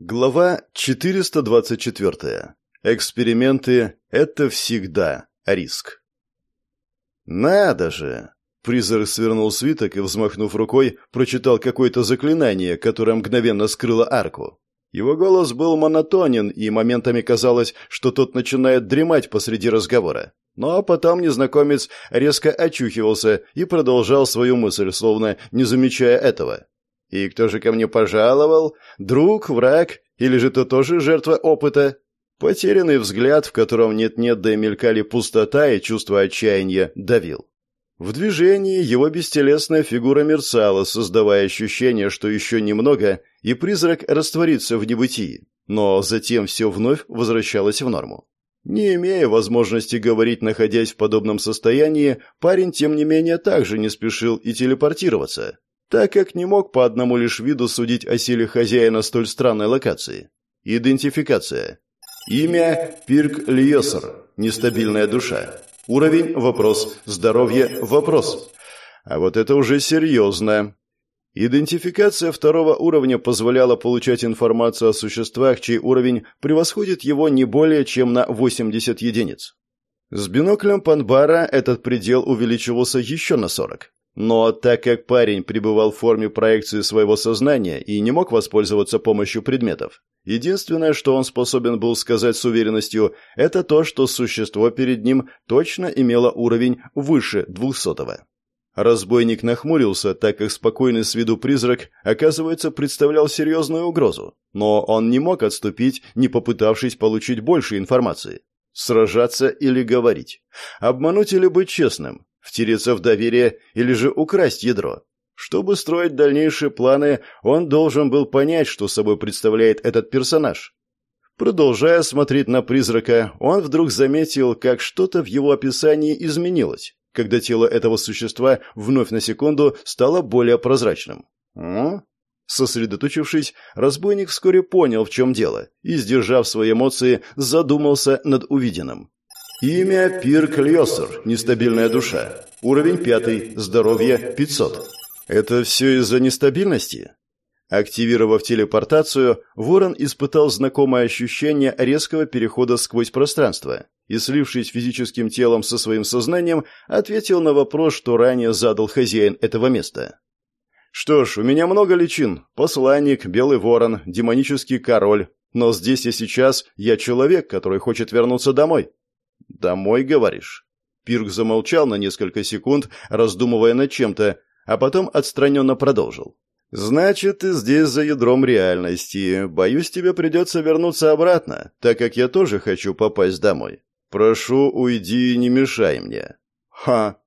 Глава 424. Эксперименты – это всегда риск. «Надо же!» Призрак свернул свиток и, взмахнув рукой, прочитал какое-то заклинание, которое мгновенно скрыло арку. Его голос был монотонен, и моментами казалось, что тот начинает дремать посреди разговора. Но потом незнакомец резко очухивался и продолжал свою мысль, словно не замечая этого. И кто же ко мне пожаловал? Друг, враг или же то тоже жертва опыта? Потерянный взгляд, в котором нет-нет да и мелькали пустота и чувство отчаяния, давил. В движении его бестелесная фигура мерцала, создавая ощущение, что еще немного, и призрак растворится в небытии. Но затем все вновь возвращалось в норму. Не имея возможности говорить, находясь в подобном состоянии, парень, тем не менее, также не спешил и телепортироваться так как не мог по одному лишь виду судить о силе хозяина столь странной локации. Идентификация. Имя Пирк Льосер. Нестабильная душа. Уровень – вопрос. Здоровье – вопрос. А вот это уже серьезно. Идентификация второго уровня позволяла получать информацию о существах, чей уровень превосходит его не более чем на 80 единиц. С биноклем Панбара этот предел увеличивался еще на 40. Но так как парень пребывал в форме проекции своего сознания и не мог воспользоваться помощью предметов, единственное, что он способен был сказать с уверенностью, это то, что существо перед ним точно имело уровень выше двухсотого. Разбойник нахмурился, так как спокойный с виду призрак, оказывается, представлял серьезную угрозу. Но он не мог отступить, не попытавшись получить больше информации. Сражаться или говорить. Обмануть или быть честным втереться в доверие или же украсть ядро. Чтобы строить дальнейшие планы, он должен был понять, что собой представляет этот персонаж. Продолжая смотреть на призрака, он вдруг заметил, как что-то в его описании изменилось, когда тело этого существа вновь на секунду стало более прозрачным. «М?» Сосредоточившись, разбойник вскоре понял, в чем дело, и, сдержав свои эмоции, задумался над увиденным. Имя Пирк Льосер, нестабильная душа. Уровень пятый, здоровье 500. Это все из-за нестабильности? Активировав телепортацию, Ворон испытал знакомое ощущение резкого перехода сквозь пространство и, слившись физическим телом со своим сознанием, ответил на вопрос, что ранее задал хозяин этого места. «Что ж, у меня много личин. Посланник, Белый Ворон, демонический король. Но здесь и сейчас я человек, который хочет вернуться домой. «Домой, говоришь?» Пирк замолчал на несколько секунд, раздумывая над чем-то, а потом отстраненно продолжил. «Значит, ты здесь за ядром реальности. Боюсь, тебе придется вернуться обратно, так как я тоже хочу попасть домой. Прошу, уйди и не мешай мне». «Ха!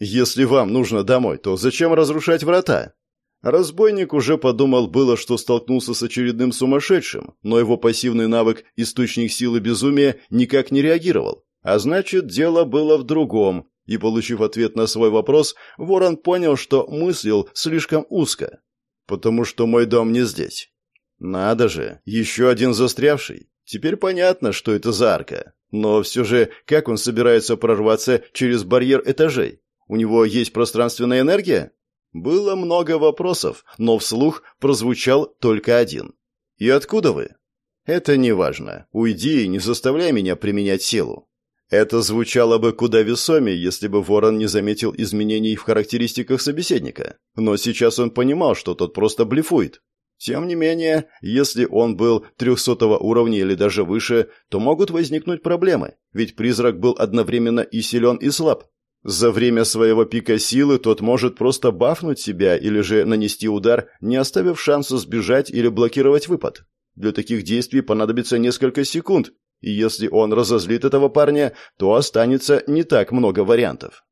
Если вам нужно домой, то зачем разрушать врата?» Разбойник уже подумал было, что столкнулся с очередным сумасшедшим, но его пассивный навык «Источник силы безумия» никак не реагировал. А значит, дело было в другом, и, получив ответ на свой вопрос, Ворон понял, что мыслил слишком узко. «Потому что мой дом не здесь». «Надо же, еще один застрявший. Теперь понятно, что это за арка. Но все же, как он собирается прорваться через барьер этажей? У него есть пространственная энергия?» Было много вопросов, но вслух прозвучал только один. «И откуда вы?» «Это не важно. Уйди и не заставляй меня применять силу. Это звучало бы куда весомее, если бы Ворон не заметил изменений в характеристиках собеседника. Но сейчас он понимал, что тот просто блефует. Тем не менее, если он был трехсотого уровня или даже выше, то могут возникнуть проблемы, ведь призрак был одновременно и силен, и слаб. За время своего пика силы тот может просто бафнуть себя или же нанести удар, не оставив шанса сбежать или блокировать выпад. Для таких действий понадобится несколько секунд, и если он разозлит этого парня, то останется не так много вариантов.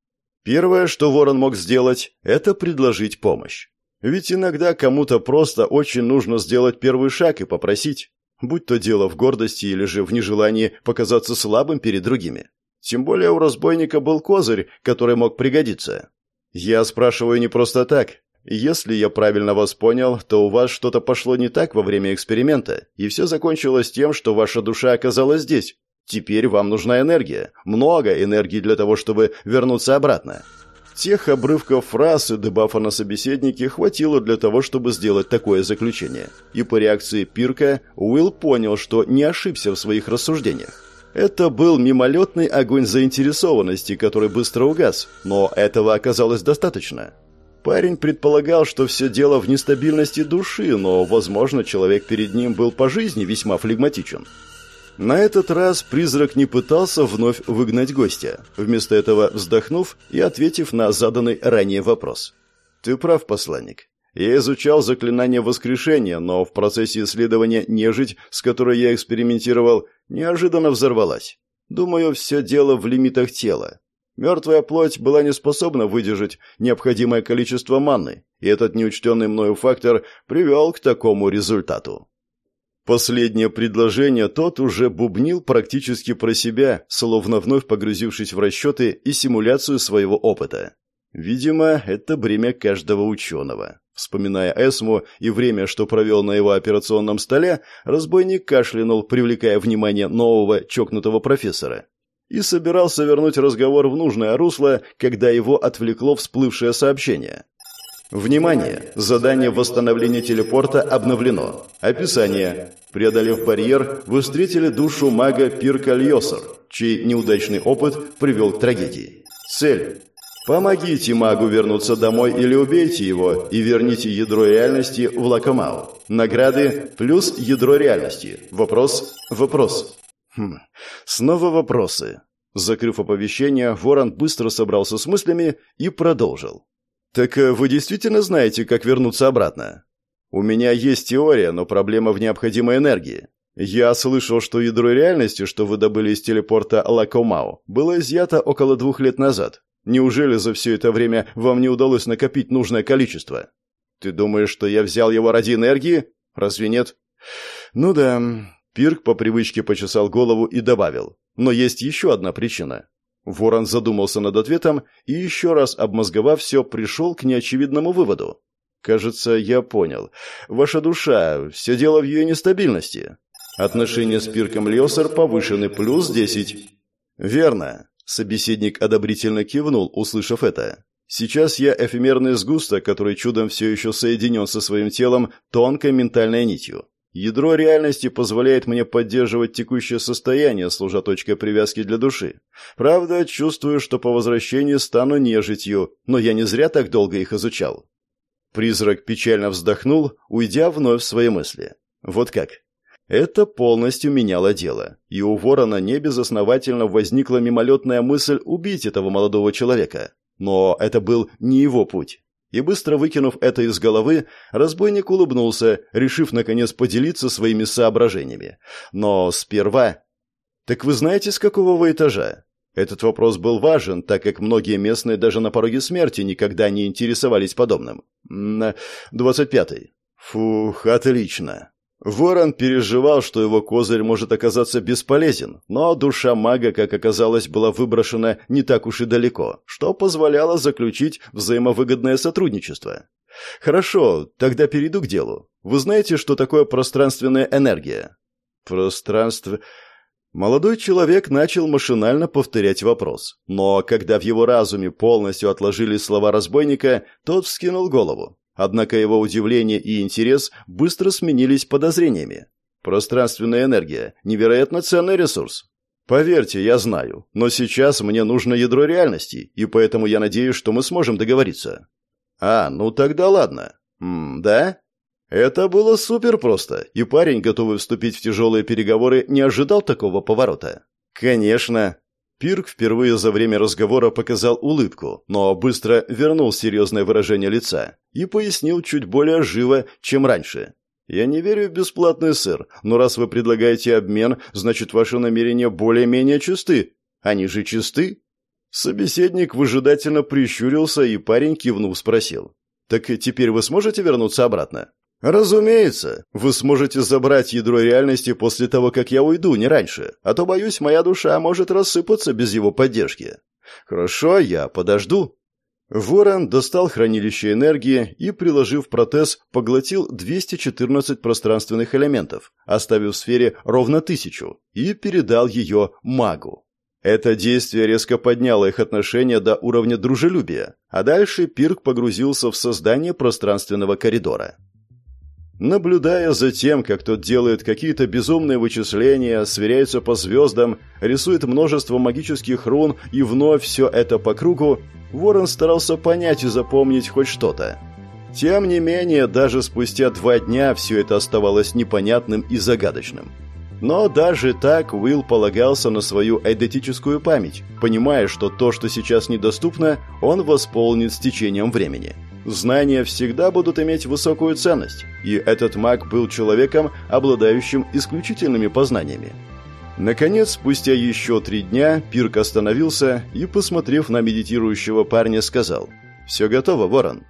Первое, что Ворон мог сделать, это предложить помощь. Ведь иногда кому-то просто очень нужно сделать первый шаг и попросить, будь то дело в гордости или же в нежелании показаться слабым перед другими. Тем более у разбойника был козырь, который мог пригодиться. Я спрашиваю не просто так, если я правильно вас понял, то у вас что-то пошло не так во время эксперимента, и все закончилось тем, что ваша душа оказалась здесь. Теперь вам нужна энергия. Много энергии для того, чтобы вернуться обратно. Тех обрывков фраз и дебафа на собеседнике хватило для того, чтобы сделать такое заключение. И по реакции Пирка Уилл понял, что не ошибся в своих рассуждениях. Это был мимолетный огонь заинтересованности, который быстро угас, но этого оказалось достаточно. Парень предполагал, что все дело в нестабильности души, но, возможно, человек перед ним был по жизни весьма флегматичен. На этот раз призрак не пытался вновь выгнать гостя, вместо этого вздохнув и ответив на заданный ранее вопрос. «Ты прав, посланник. Я изучал заклинание воскрешения, но в процессе исследования нежить, с которой я экспериментировал, неожиданно взорвалась. Думаю, все дело в лимитах тела. Мертвая плоть была не способна выдержать необходимое количество манны, и этот неучтенный мною фактор привел к такому результату. Последнее предложение тот уже бубнил практически про себя, словно вновь погрузившись в расчеты и симуляцию своего опыта. Видимо, это бремя каждого ученого. Вспоминая Эсму и время, что провел на его операционном столе, разбойник кашлянул, привлекая внимание нового чокнутого профессора. И собирался вернуть разговор в нужное русло, когда его отвлекло всплывшее сообщение. Внимание! Задание восстановления телепорта обновлено. Описание. Преодолев барьер, вы встретили душу мага Пирка Льосер, чей неудачный опыт привел к трагедии. Цель. Помогите магу вернуться домой или убейте его и верните ядро реальности в Лакомау. Награды плюс ядро реальности. Вопрос? Вопрос. Хм. Снова вопросы. Закрыв оповещение, Ворон быстро собрался с мыслями и продолжил. «Так э, вы действительно знаете, как вернуться обратно?» «У меня есть теория, но проблема в необходимой энергии. Я слышал, что ядро реальности, что вы добыли из телепорта Лакомао, было изъято около двух лет назад. Неужели за все это время вам не удалось накопить нужное количество? Ты думаешь, что я взял его ради энергии? Разве нет? Ну да. Пирк по привычке почесал голову и добавил. Но есть еще одна причина. Ворон задумался над ответом и, еще раз обмозговав все, пришел к неочевидному выводу. «Кажется, я понял. Ваша душа, все дело в ее нестабильности. Отношения с Пирком Льосер повышены плюс десять». «Верно». Собеседник одобрительно кивнул, услышав это. «Сейчас я эфемерный сгусток, который чудом все еще соединен со своим телом тонкой ментальной нитью. Ядро реальности позволяет мне поддерживать текущее состояние, служа точкой привязки для души. Правда, чувствую, что по возвращении стану нежитью, но я не зря так долго их изучал. Призрак печально вздохнул, уйдя вновь в свои мысли. Вот как. Это полностью меняло дело, и у ворона небезосновательно возникла мимолетная мысль убить этого молодого человека. Но это был не его путь. И быстро выкинув это из головы, разбойник улыбнулся, решив наконец поделиться своими соображениями. Но сперва... «Так вы знаете, с какого вы этажа?» Этот вопрос был важен, так как многие местные даже на пороге смерти никогда не интересовались подобным. «Двадцать пятый». «Фух, отлично. Ворон переживал, что его козырь может оказаться бесполезен, но душа мага, как оказалось, была выброшена не так уж и далеко, что позволяло заключить взаимовыгодное сотрудничество. Хорошо, тогда перейду к делу. Вы знаете, что такое пространственная энергия? Пространство... Молодой человек начал машинально повторять вопрос, но когда в его разуме полностью отложились слова разбойника, тот вскинул голову. Однако его удивление и интерес быстро сменились подозрениями. Пространственная энергия – невероятно ценный ресурс. Поверьте, я знаю, но сейчас мне нужно ядро реальности, и поэтому я надеюсь, что мы сможем договориться. А, ну тогда ладно. М да? Это было супер просто, и парень, готовый вступить в тяжелые переговоры, не ожидал такого поворота. Конечно, Пирк впервые за время разговора показал улыбку, но быстро вернул серьезное выражение лица и пояснил чуть более живо, чем раньше. «Я не верю в бесплатный сыр, но раз вы предлагаете обмен, значит, ваши намерения более-менее чисты. Они же чисты?» Собеседник выжидательно прищурился, и парень кивнув спросил. «Так теперь вы сможете вернуться обратно?» «Разумеется. Вы сможете забрать ядро реальности после того, как я уйду, не раньше. А то, боюсь, моя душа может рассыпаться без его поддержки». «Хорошо, я подожду». Ворон достал хранилище энергии и, приложив протез, поглотил 214 пространственных элементов, оставив в сфере ровно тысячу, и передал ее магу. Это действие резко подняло их отношения до уровня дружелюбия, а дальше Пирк погрузился в создание пространственного коридора. Наблюдая за тем, как тот делает какие-то безумные вычисления, сверяется по звездам, рисует множество магических рун и вновь все это по кругу, Ворон старался понять и запомнить хоть что-то. Тем не менее, даже спустя два дня все это оставалось непонятным и загадочным. Но даже так Уилл полагался на свою эдетическую память, понимая, что то, что сейчас недоступно, он восполнит с течением времени. Знания всегда будут иметь высокую ценность, и этот маг был человеком, обладающим исключительными познаниями. Наконец, спустя еще три дня, Пирк остановился и, посмотрев на медитирующего парня, сказал «Все готово, Ворон».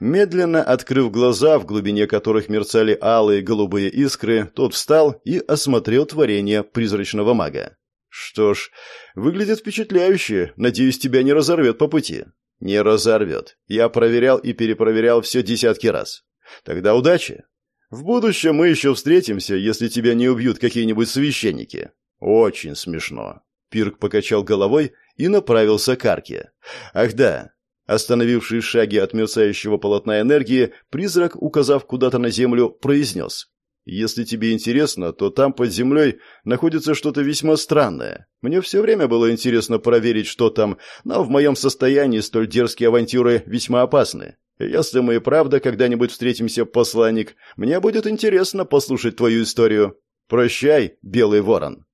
Медленно открыв глаза, в глубине которых мерцали алые голубые искры, тот встал и осмотрел творение призрачного мага. «Что ж, выглядит впечатляюще. Надеюсь, тебя не разорвет по пути». «Не разорвет. Я проверял и перепроверял все десятки раз. Тогда удачи. В будущем мы еще встретимся, если тебя не убьют какие-нибудь священники». «Очень смешно». Пирк покачал головой и направился к арке. «Ах да, Остановившись в шаге от мерцающего полотна энергии, призрак, указав куда-то на землю, произнес. «Если тебе интересно, то там под землей находится что-то весьма странное. Мне все время было интересно проверить, что там, но в моем состоянии столь дерзкие авантюры весьма опасны. Если мы и правда когда-нибудь встретимся, посланник, мне будет интересно послушать твою историю. Прощай, Белый Ворон».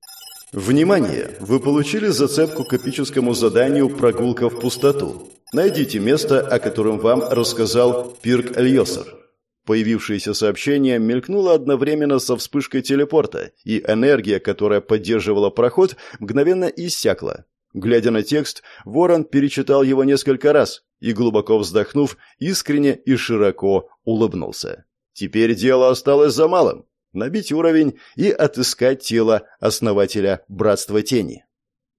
Внимание! Вы получили зацепку к эпическому заданию «Прогулка в пустоту». Найдите место, о котором вам рассказал Пирк Эльосер. Появившееся сообщение мелькнуло одновременно со вспышкой телепорта, и энергия, которая поддерживала проход, мгновенно иссякла. Глядя на текст, Ворон перечитал его несколько раз и, глубоко вздохнув, искренне и широко улыбнулся. Теперь дело осталось за малым – набить уровень и отыскать тело основателя Братства Тени.